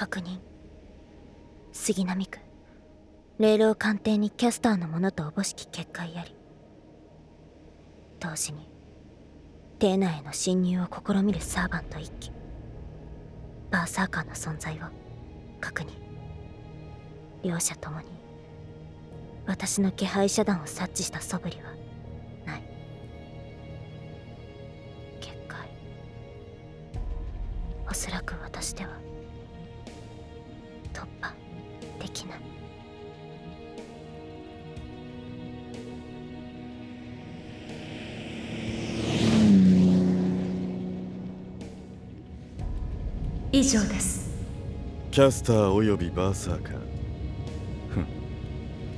確認。杉並区。霊老官邸にキャスターの者とおぼしき結界あり。同時に邸内への侵入を試みるサーバント一機。バーサーカーの存在を確認。両者ともに私の気配遮断を察知した素振りはない。結界。おそらく私ではな。い以上です。キャスターおよびバーサーカー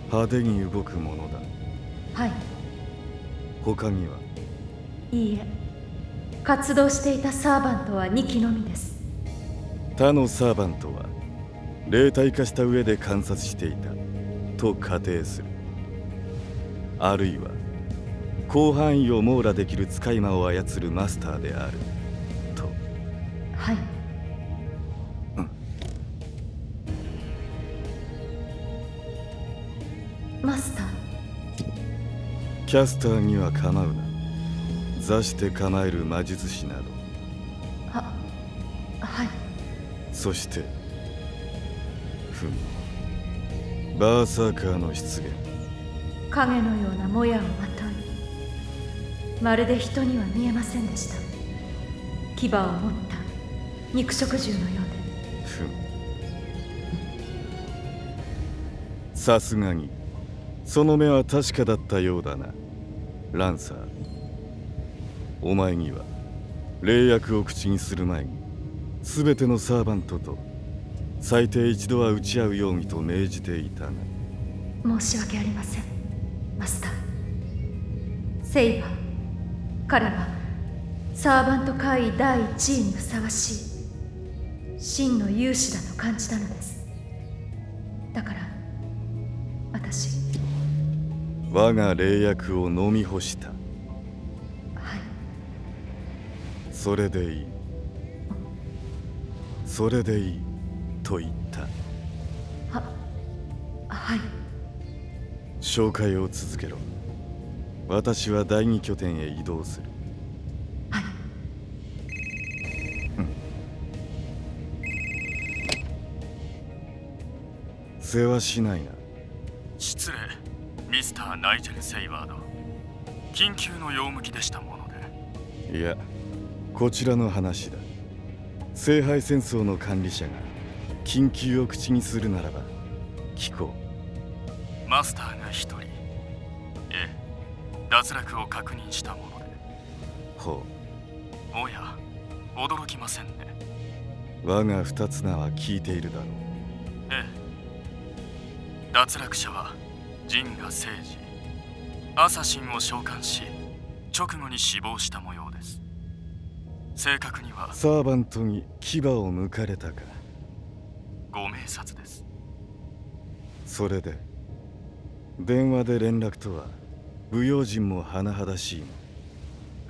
派手に動くものだ。はい。他には？いいえ。活動していたサーバントは2機のみです。他のサーバントは？霊体化した上で観察していた。と仮定する。あるいは広範囲を網羅できる使い魔を操るマスターである。と。はい。マスター。キャスターには構うな。座して構える魔術師など。ははい。そしてふむ。バーサーカーの出現影のようなもやをまとい。まるで人には見えませんでした。牙を持った。肉食獣のようで。ふむ。さすがにその目は確かだったようだな。ランサー。お前には霊薬を口にする前に全てのサーバントと最低一度は打ち合うようにと命じていたが申し訳ありませんマスター。セイバー彼はサーバント会議第1位にふさわしい真の勇士だと感じたのです。だから私。我が霊薬を飲み干した。はい。それでいい。それでいいと言った。ははい。紹介を続けろ。私は第二拠点へ移動する。はい。世話しないな。失礼ミスター・ナイジェル・セイワード。緊急の用向きでしたもので。いやこちらの話だ。聖杯戦争の管理者が緊急を口にするならば聞こマスターが一人。ええ。脱落を確認したものでう。ほおや驚きませんね。う我が二つ名は聞いているだろう。ええ。脱落者はジンガ聖治アサシンを召喚し直後に死亡した模様です。正確には。サーバントに牙を向かれたかご明察です。それで電話で連絡とは不用心も甚だしいの。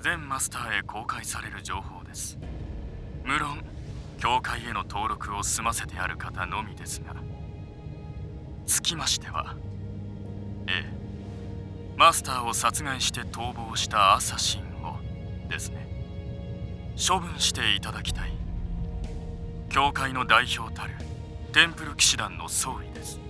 全マスターへ公開される情報です。無論教会への登録を済ませてある方のみですがつきましてはええマスターを殺害して逃亡したアサシンをですね処分していただきたい。教会の代表たるテンプル騎士団の総意です。